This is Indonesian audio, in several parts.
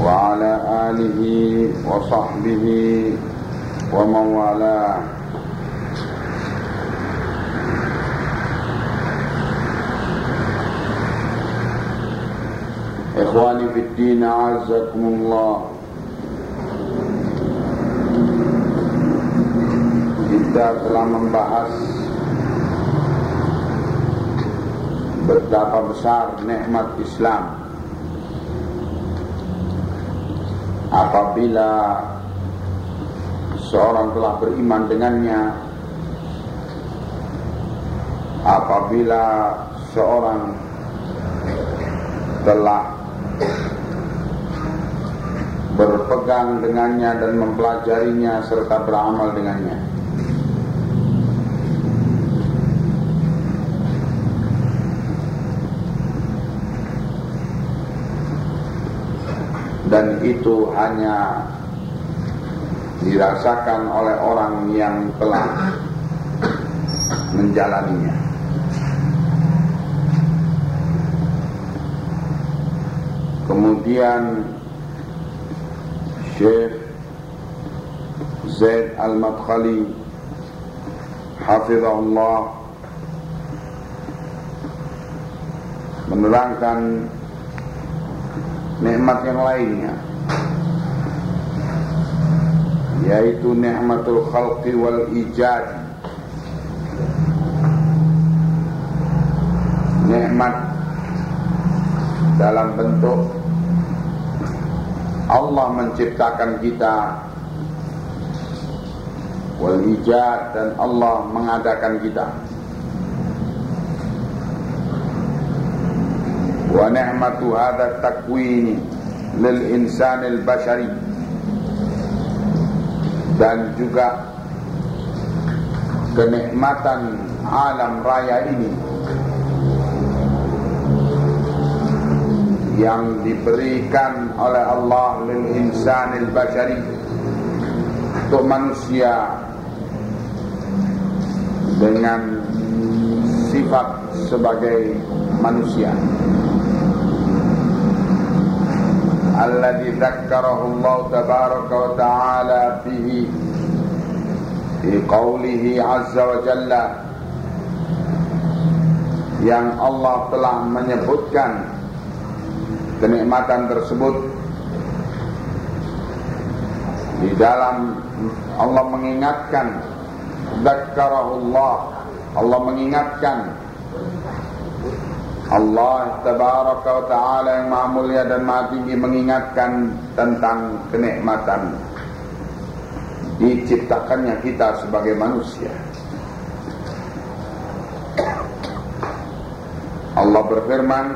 وعلى آله وصحبه ومن والاه. إخواني في الدين أعزكم الله. Kita telah membahas betapa besar nikmat Islam. Apabila seorang telah beriman dengannya apabila seorang telah berpegang dengannya dan mempelajarinya serta beramal dengannya dan itu hanya dirasakan oleh orang yang telah menjalaninya. Kemudian Syekh Zaid Al-Madkhali Hafizahullah menerangkan nikmat yang lainnya. Yaitu nikmatul khalqi wal ijad. Nikmat dalam bentuk Allah menciptakan kita. Wal ijad dan Allah mengadakan kita ونعمة هذا التكوين للإنسان البشري dan juga kenikmatan alam raya ini yang diberikan oleh Allah lil insanil bashari untuk manusia dengan sifat sebagai manusia. الذي ذكره الله تبارك وتعالى به في قوله عز وجل yang Allah telah menyebutkan kenikmatan tersebut di dalam Allah mengingatkan Zakkarahullah Allah mengingatkan Allah tabaraka wa ta'ala yang maha mulia dan maha tinggi mengingatkan tentang kenikmatan diciptakannya kita sebagai manusia. Allah berfirman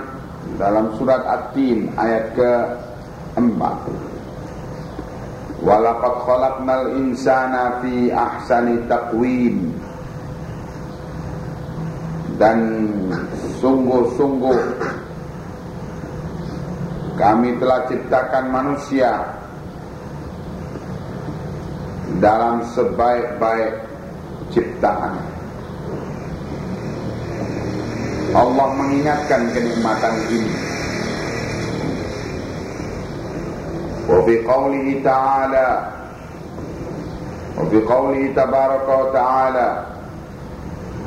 dalam surat At-Tin ayat ke-4 Walaqad khalaqnal insana fi ahsani taqwim dan sungguh-sungguh kami telah ciptakan manusia dalam sebaik-baik ciptaan. Allah mengingatkan kenikmatan ini. Fi qawlihi tabaraka wa ta'ala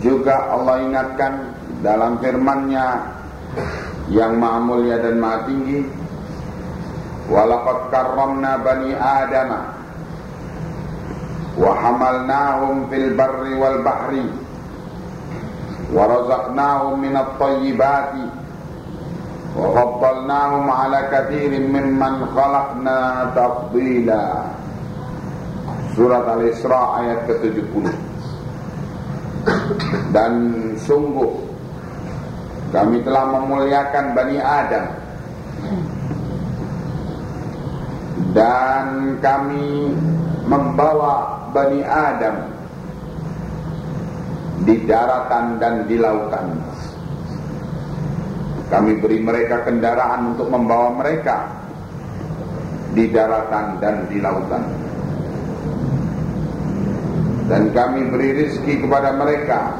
Juga Allah ingatkan dalam firman-Nya yang Maha Mulia dan Maha Tinggi walaqad karramna bani adam wa hamalnahum fil barri wal bahri wa razaqnahum minat tayyibati wa faddalnahum ala kathirin mimman khalaqna tafdila. Surat Al-Isra ayat ke-70. Dan sungguh kami telah memuliakan Bani Adam. Dan kami membawa Bani Adam di daratan dan di lautan. Kami beri mereka kendaraan untuk membawa mereka di daratan dan di lautan. Dan kami beri rizki kepada mereka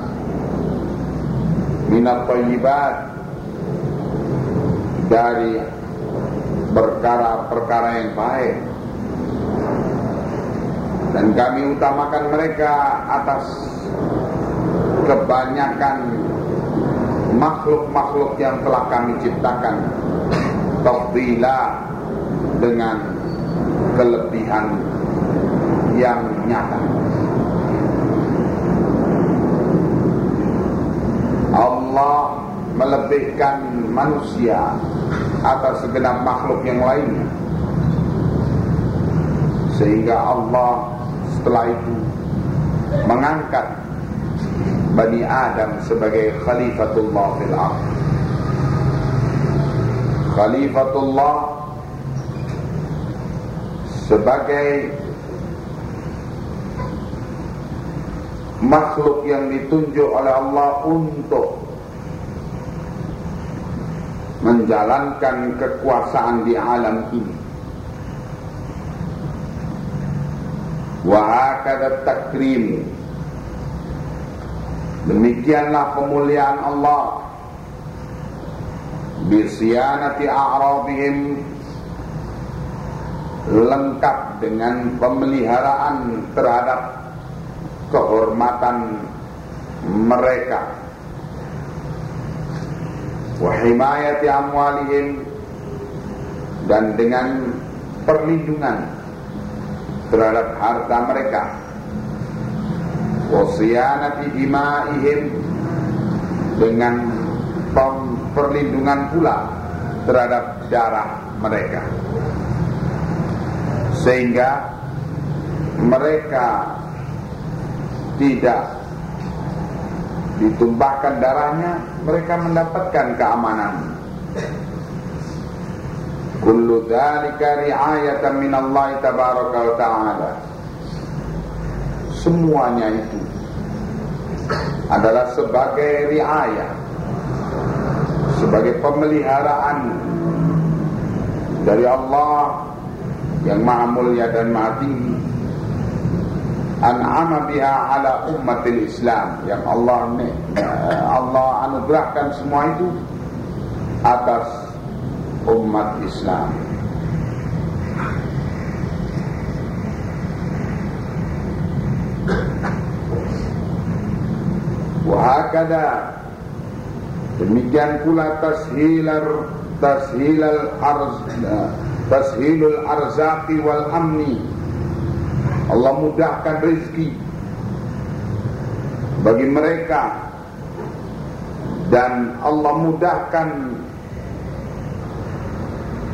minat dari perkara-perkara yang baik. Dan kami utamakan mereka atas kebanyakan makhluk-makhluk yang telah kami ciptakan. Tafdila dengan kelebihan yang nyata Allah melebihkan manusia atas segenap makhluk yang lainnya. Sehingga Allah setelah itu mengangkat Bani Adam sebagai Khalifatullah fil ard. Khalifatullah sebagai makhluk yang ditunjuk oleh Allah untuk menjalankan kekuasaan di alam ini. Wahakada takrim. Demikianlah pemuliaan Allah. Bisianati a'rabihim. Lengkap dengan pemeliharaan terhadap kehormatan mereka wahimayati amwalihim dan dengan perlindungan terhadap harta mereka. Wasiyanati dimaihim dengan perlindungan pula terhadap darah mereka. Sehingga mereka tidak ditumpahkan darahnya mereka mendapatkan keamanan. Kullu dzalika ri'ayatan min Allah tabaraka wa taala. Semuanya itu adalah sebagai riayah sebagai pemeliharaan dari Allah yang maha mulia dan maha tinggi an'ama biha ala ummatil Islam yang Allah Allah anugerahkan semua itu atas umat Islam. Wahakada demikian pula tashilar tashilal arz tashilul arzaqi wal amni Allah mudahkan rezeki bagi mereka. Dan Allah mudahkan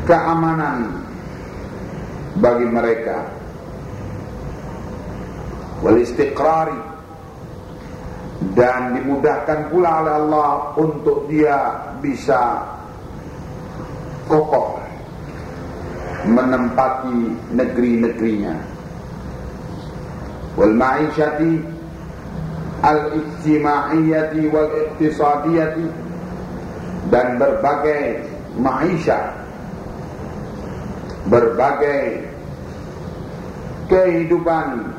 keamanan bagi mereka. Wal istiqrari. Dan dimudahkan pula oleh Allah untuk dia bisa kokoh menempati negeri-negerinya والمعيشة الاجتماعية والاقتصادية dan berbagai maisha berbagai kehidupan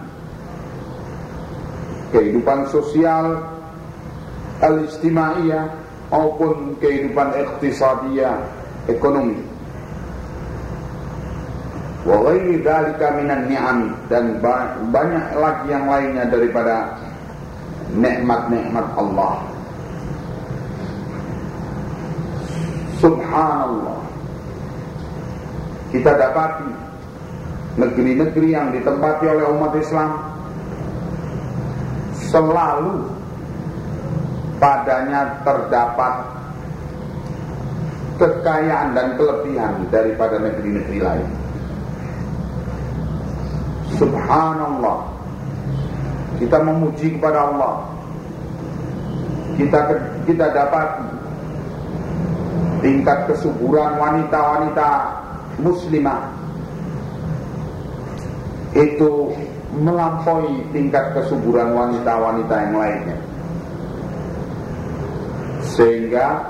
kehidupan sosial al-istimaiyah maupun kehidupan iktisadiyah ekonomi wa ghairi dzalika minan ni'am dan banyak lagi yang lainnya daripada nikmat-nikmat Allah. Subhanallah. Kita dapati negeri-negeri yang ditempati oleh umat Islam selalu padanya terdapat kekayaan dan kelebihan daripada negeri-negeri lain. Subhanallah. Kita memuji kepada Allah. Kita kita dapat Tingkat kesuburan wanita-wanita muslimah. Itu melampaui tingkat kesuburan wanita-wanita yang lainnya. Sehingga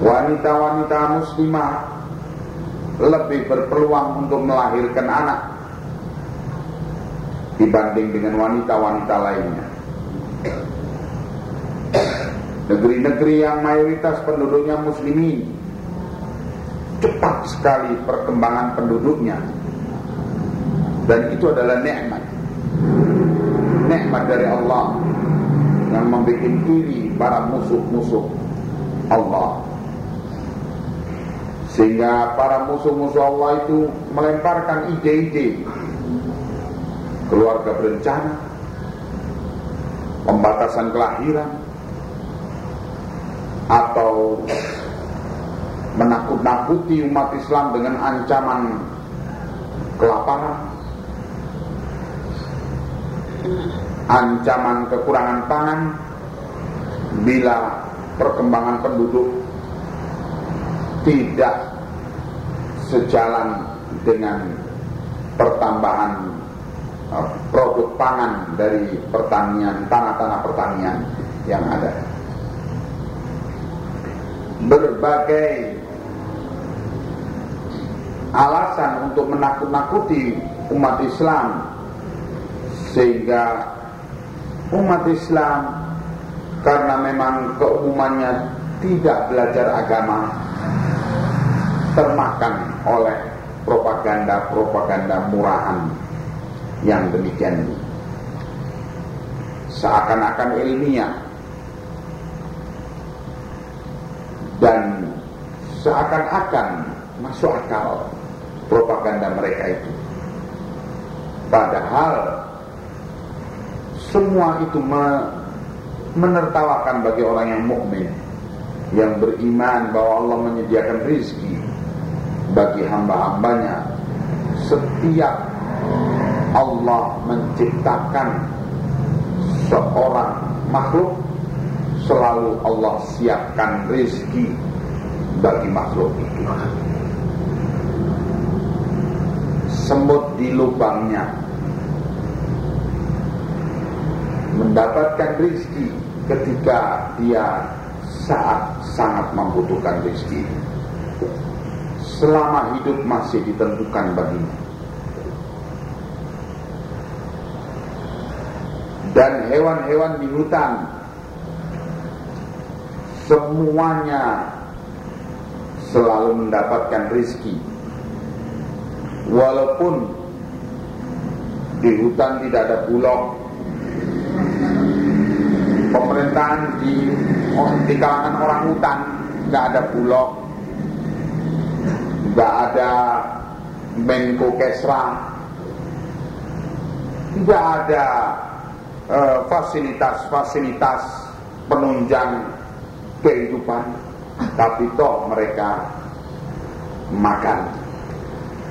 wanita-wanita muslimah lebih berpeluang untuk melahirkan anak dibanding dengan wanita-wanita lainnya. Negeri-negeri yang mayoritas penduduknya muslimin cepat sekali perkembangan penduduknya. Dan itu adalah nikmat. Nikmat dari Allah yang membuat iri para musuh-musuh Allah sehingga para musuh-musuh Allah itu melemparkan ide-ide. Keluarga berencana. Pembatasan kelahiran. Atau menakut-nakuti umat Islam dengan ancaman kelaparan. Ancaman kekurangan pangan. Bila perkembangan penduduk tidak sejalan dengan pertambahan uh, produk pangan dari pertanian tanah-tanah pertanian yang ada. Berbagai alasan untuk menakut-nakuti umat Islam sehingga umat Islam karena memang keumumannya tidak belajar agama termakan oleh propaganda-propaganda murahan yang demikian seakan-akan ilmiah. Dan seakan-akan masuk akal propaganda mereka itu. Padahal semua itu menertawakan bagi orang yang mukmin yang beriman bahwa Allah menyediakan rizki bagi hamba-hambanya. Setiap Allah menciptakan seorang makhluk selalu Allah siapkan rizki bagi makhluk itu. Semut di lubangnya. Mendapatkan rizki ketika dia saat sangat membutuhkan rizki selama hidup masih ditentukan baginya. Dan hewan-hewan di hutan semuanya selalu mendapatkan rizki. Walaupun di hutan tidak ada bulog pemerintahan di di kalangan orang hutan nggak ada bulog nggak ada Menko Kesra. Tidak ada eh, fasilitas-fasilitas uh, penunjang kehidupan. Tapi toh mereka makan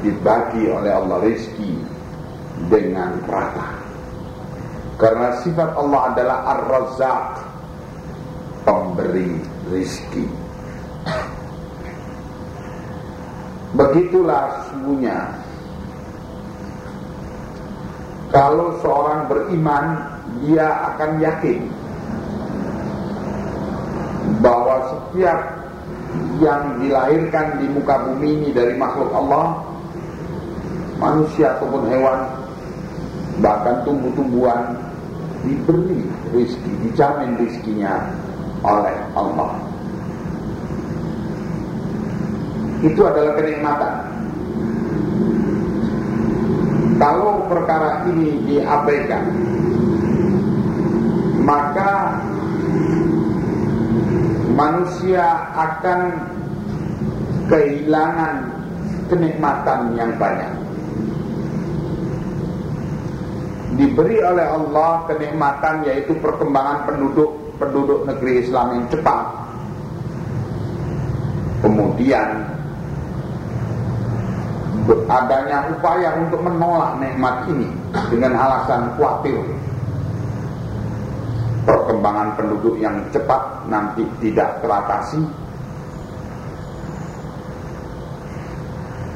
dibagi oleh Allah rezeki dengan rata. Karena sifat Allah adalah Ar-Razzaq Pemberi rizki Begitulah sesungguhnya Kalau seorang beriman Dia akan yakin Bahwa setiap yang dilahirkan di muka bumi ini dari makhluk Allah Manusia ataupun hewan Bahkan tumbuh-tumbuhan diberi rizki, dijamin rizkinya oleh Allah. Itu adalah kenikmatan. Kalau perkara ini diabaikan, maka manusia akan kehilangan kenikmatan yang banyak. diberi oleh Allah kenikmatan yaitu perkembangan penduduk penduduk negeri Islam yang cepat. Kemudian adanya upaya untuk menolak nikmat ini dengan alasan khawatir perkembangan penduduk yang cepat nanti tidak teratasi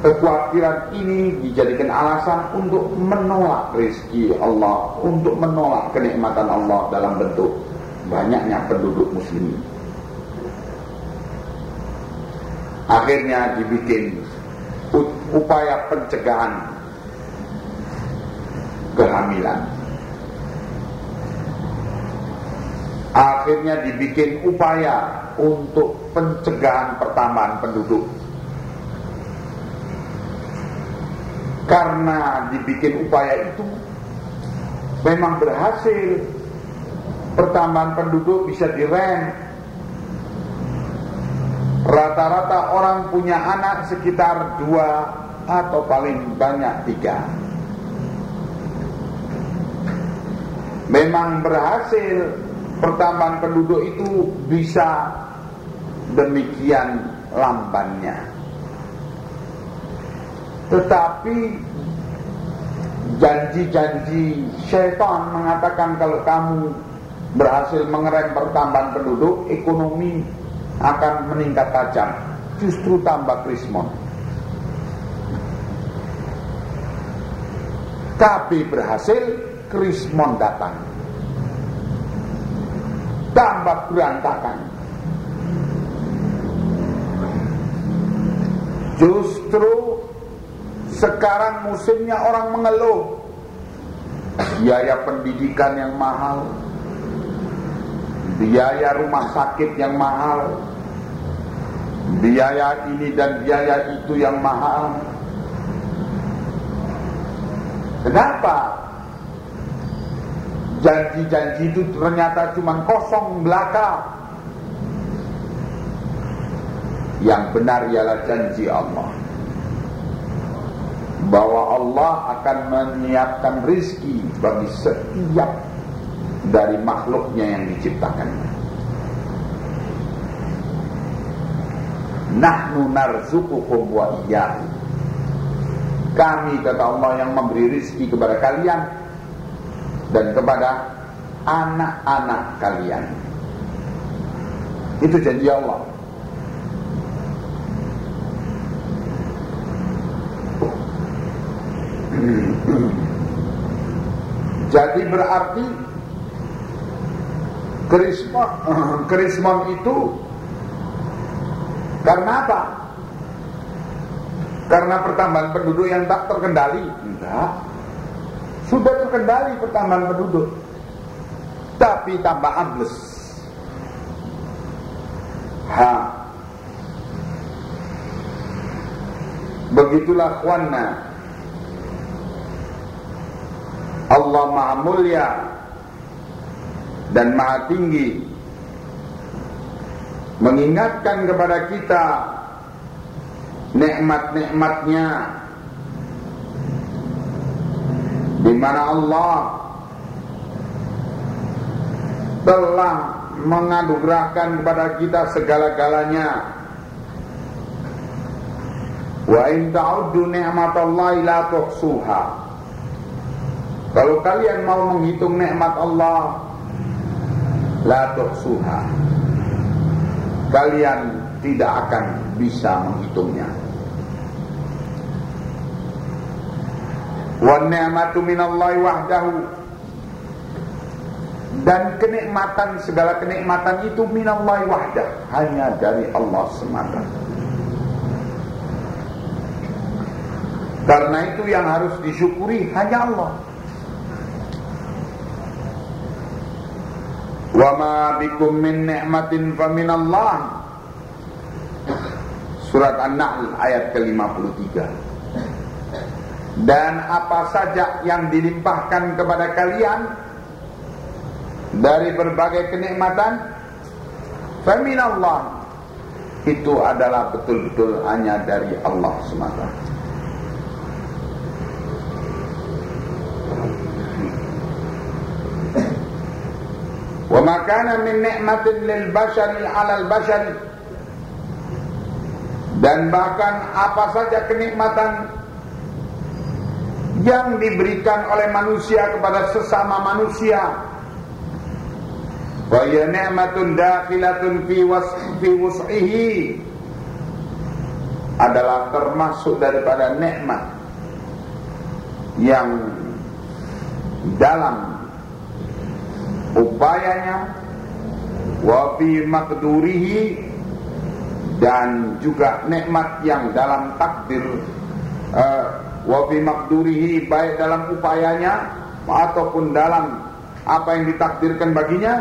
kekhawatiran ini dijadikan alasan untuk menolak rezeki Allah, untuk menolak kenikmatan Allah dalam bentuk banyaknya penduduk muslim. Akhirnya dibikin upaya pencegahan kehamilan. Akhirnya dibikin upaya untuk pencegahan pertambahan penduduk. Karena dibikin upaya itu memang berhasil. Pertambahan penduduk bisa direm rata-rata orang punya anak sekitar dua atau paling banyak tiga. Memang berhasil pertambahan penduduk itu bisa demikian lambannya. Tetapi janji-janji syaitan mengatakan kalau kamu berhasil mengerem pertambahan penduduk, ekonomi akan meningkat tajam. Justru tambah krismon. Tapi berhasil, krismon datang. Tambah berantakan. Justru sekarang musimnya orang mengeluh Biaya pendidikan yang mahal Biaya rumah sakit yang mahal. Biaya ini dan biaya itu yang mahal. Kenapa? Janji-janji itu ternyata cuma kosong belaka. Yang benar ialah janji Allah. Bahwa Allah akan menyiapkan rizki bagi setiap dari makhluknya yang diciptakan. Nahnu narzukukum wa iyyahu. Kami kata Allah yang memberi rizki kepada kalian dan kepada anak-anak kalian. Itu janji Allah. Jadi berarti Krismon, Krismon itu karena apa? Karena pertambahan penduduk yang tak terkendali? Enggak. Sudah terkendali pertambahan penduduk. Tapi tambah ambles. Ha. Begitulah khuanna Allah maha mulia dan maha tinggi mengingatkan kepada kita nikmat-nikmatnya di mana Allah telah menganugerahkan kepada kita segala-galanya. Wa in ta'uddu ni'matallahi la tuhsuha. Kalau kalian mau menghitung nikmat Allah La tuhsuha Kalian tidak akan bisa menghitungnya Wa ni'matu minallahi wahdahu dan kenikmatan segala kenikmatan itu minallahi wahdah hanya dari Allah semata. Karena itu yang harus disyukuri hanya Allah. Wa ma bikum min ni'matin fa minallah. Surat An-Nahl ayat ke-53. Dan apa saja yang dilimpahkan kepada kalian dari berbagai kenikmatan fa minallah. Itu adalah betul-betul hanya dari Allah semata. Wa makana min ni'matin lil bashari 'alal bashari dan bahkan apa saja kenikmatan yang diberikan oleh manusia kepada sesama manusia. Wa ya ni'matun dakhilatun fi wasfi wus'ihi. Adalah termasuk daripada nikmat yang dalam upayanya wa fi maqdurihi dan juga nikmat yang dalam takdir uh, wa fi maqdurihi baik dalam upayanya ataupun dalam apa yang ditakdirkan baginya.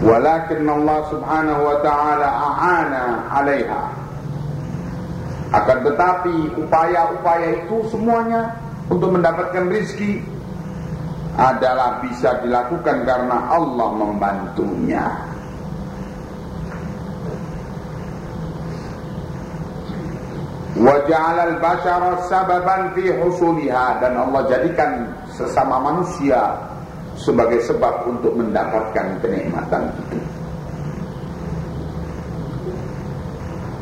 Walakin Allah Subhanahu wa taala a'ana 'alaiha. Akan tetapi upaya-upaya itu semuanya untuk mendapatkan rizki adalah bisa dilakukan karena Allah membantunya. Wajah al-bashara sababan fi husuliha dan Allah jadikan sesama manusia sebagai sebab untuk mendapatkan kenikmatan itu.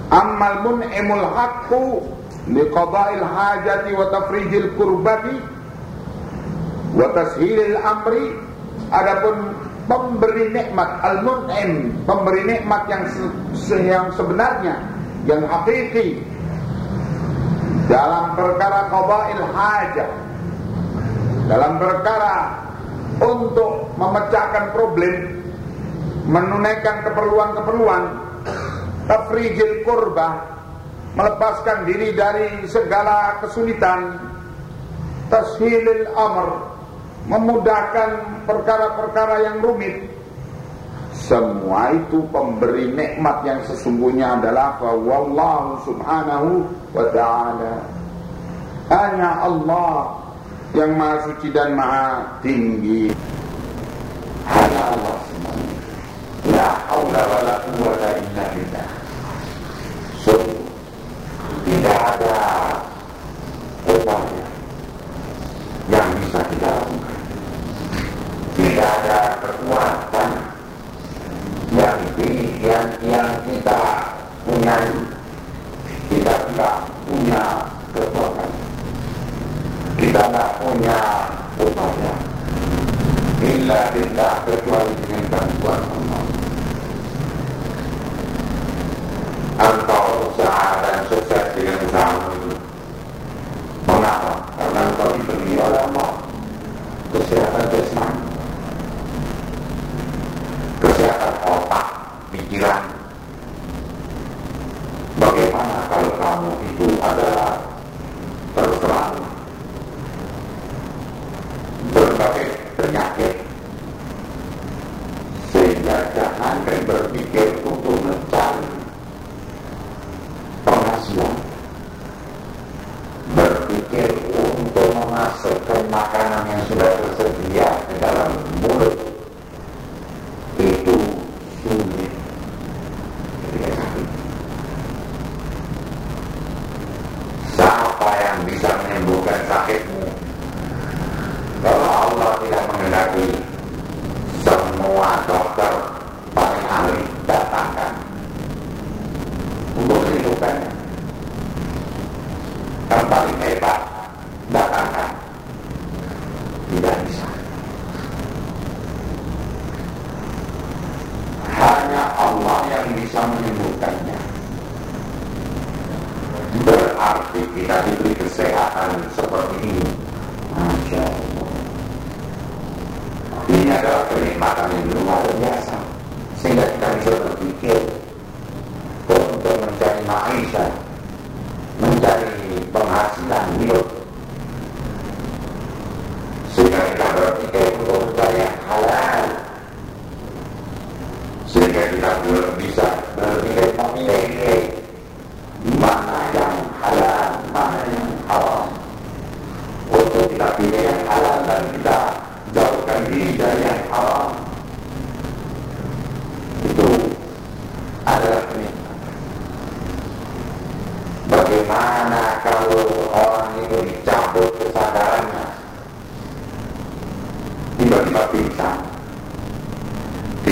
Ammal mun'imul haqqu liqada'il hajati wa tafrijil kurbati wa tashilil amri adapun pemberi nikmat al-mun'im pemberi nikmat yang se yang sebenarnya yang hakiki dalam perkara qada'il hajat dalam perkara untuk memecahkan problem menunaikan keperluan-keperluan tafrijil kurbah melepaskan diri dari segala kesulitan tashilil amr memudahkan perkara-perkara yang rumit. Semua itu pemberi nikmat yang sesungguhnya adalah wallahu subhanahu wa ta'ala. Hanya Allah yang maha suci dan maha tinggi. Hanya Allah semuanya la haula wa la quwwata illa billah tidak ada upaya yang bisa kita lakukan. Tidak ada kekuatan yang yang, yang kita punya kita tidak punya kekuatan. Kita tidak punya upaya. Bila kita kecuali dengan bantuan Allah. Engkau usaha dan sukses dengan usahamu itu. Mengapa? Karena engkau diberi oleh Allah kesehatan jasmani, kesehatan otak, pikiran. Bagaimana kalau kamu itu adalah terus terang berbagai penyakit sehingga jangan berpikir untuk mencari penghasilan berpikir untuk memasukkan makanan yang sudah tersedia ke dalam mulut itu sulit ketika sakit siapa yang bisa menyembuhkan sakitmu kalau Allah tidak mengendaki semua dokter paling ahli datangkan untuk menyembuhkannya yang paling hebat datangkan. Tidak bisa. Hanya Allah yang bisa menyembuhkannya. Berarti kita diberi kesehatan seperti ini. Masya Allah. Ini adalah kenikmatan yang luar biasa. Sehingga kita bisa berpikir untuk mencari mencari penghasilan hidup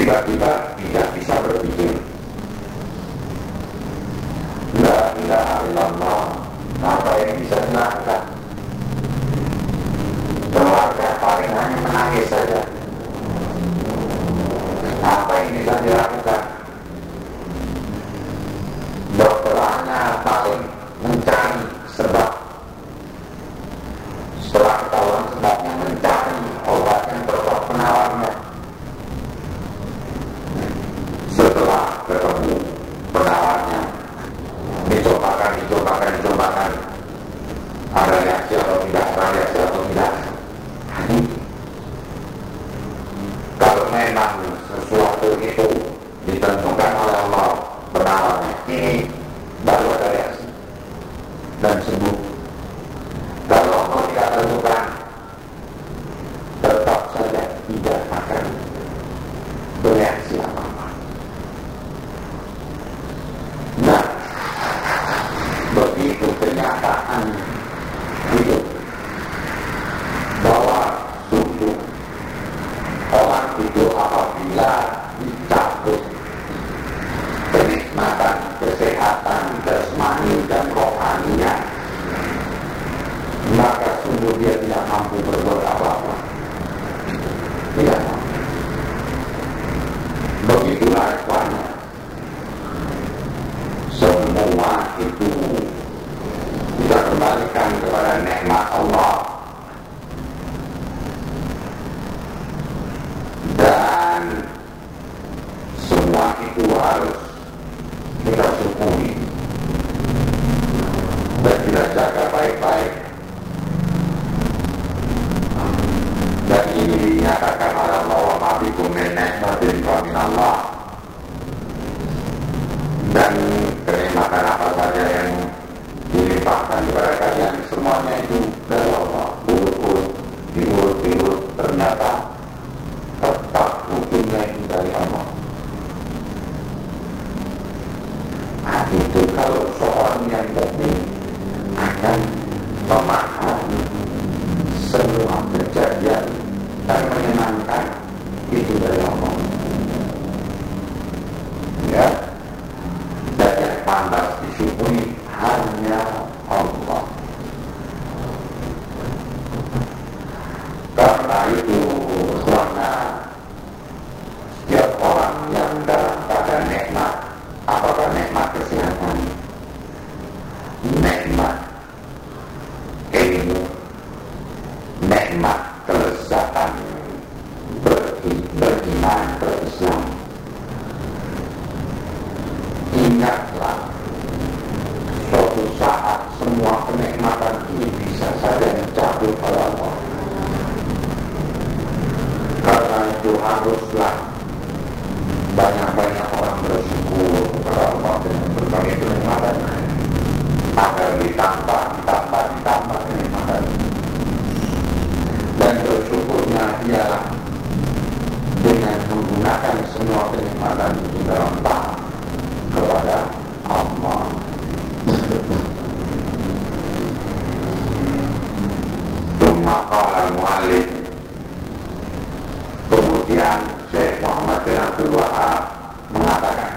tiba-tiba tidak bisa berpikir. La ilaha illallah apa yang bisa dilakukan? Keluarga paling hanya menangis saja. Apa yang bisa dilakukan? Dokter hanya paling kami sering makan apa saja yang dilimpahkan kepada kalian? kenikmatan ini bisa saja mencabut oleh Allah. Karena itu haruslah banyak-banyak orang bersyukur kepada Allah dengan berbagai kenikmatan. Agar ditambah makalah mu'alif kemudian Syekh Muhammad bin Abdul Wahab mengatakan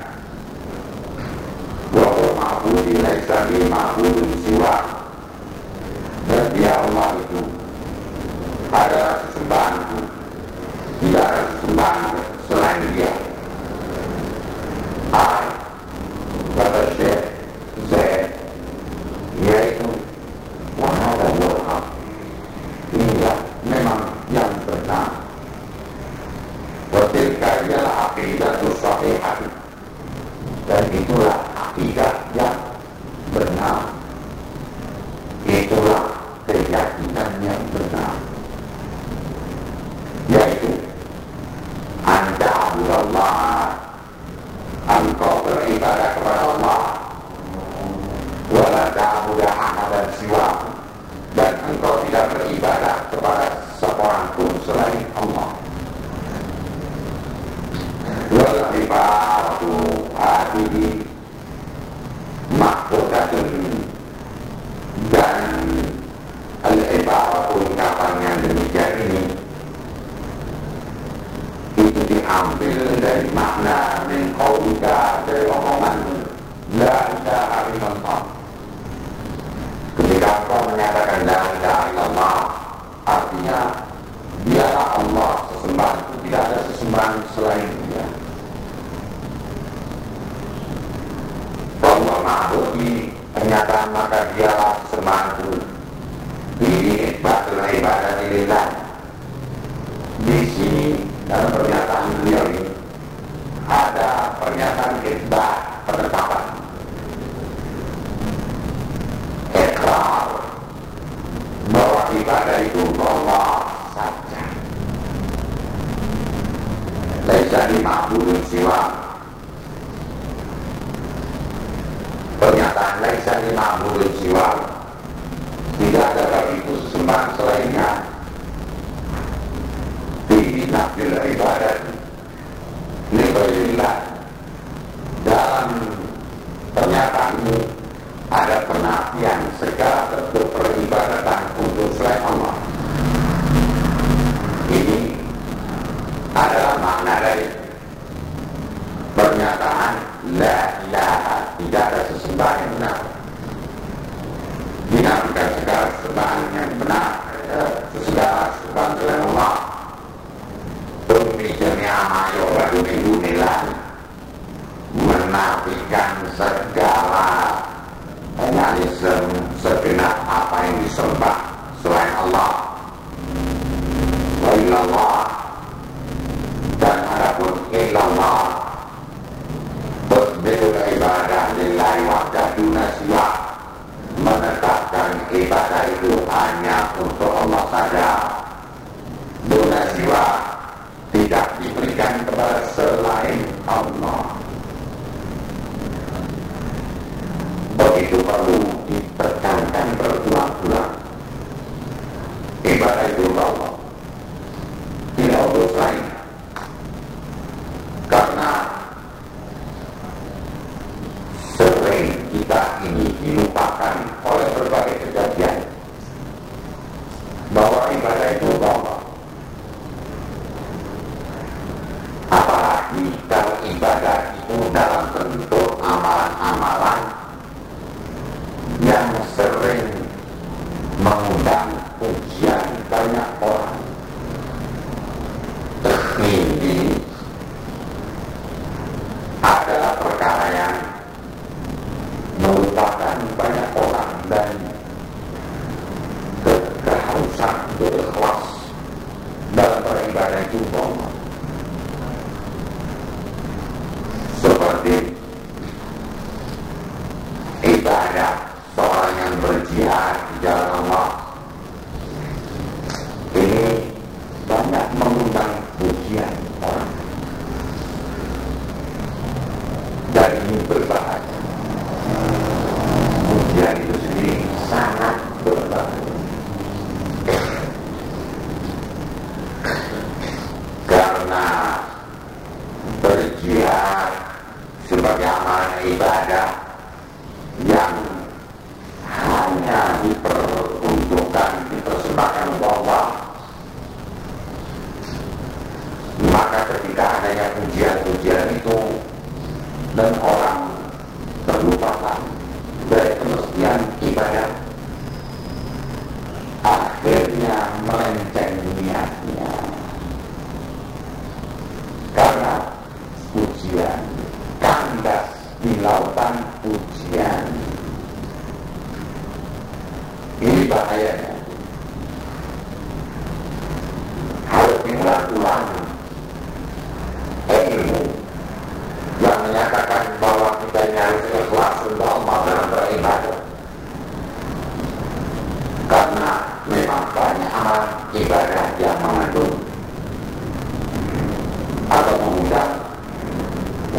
bahwa ma'budi laisa bi ma'budun siwa. Dan dia Allah itu adalah cultura, vida. Kenyataan maka dialah semampu ini batul ibadah lillah. Di sini dalam pernyataan beliau ini ada pernyataan kita penetapan. Ekrar bahwa ibadah itu Allah saja. Laisa dima'budun siwa Pernyataan laisa dima'budun siwa Tidak ada bagiku sesembahan selainnya. Ini nafil ibadat. Nibadillah Dalam pernyataan ini Ada penafian segala bentuk peribadatan untuk selain Allah. Ini adalah makna dari pernyataan La ilaha tidak ada sesembahan yang benar. Binakan segala sesembahan yang benar Segala sesembahan selain Allah. Umi jami'a ma'yubadu min dunillah Menafikan segala Analisem segenap apa yang disembah selain Allah. Wa illallah Dan adapun illallah Tasbihul ibadah lillahi wahdaduna siwa Menetapkan ibadah itu hanya untuk Allah saja. Duna siwa tidak diberikan kepada selain Allah Begitu perlu ditekankan berulang-ulang Ibadah itu Allah Tidak untuk lain Karena sering kita ini dilupakan oleh berbagai kejadian bahwa ibadah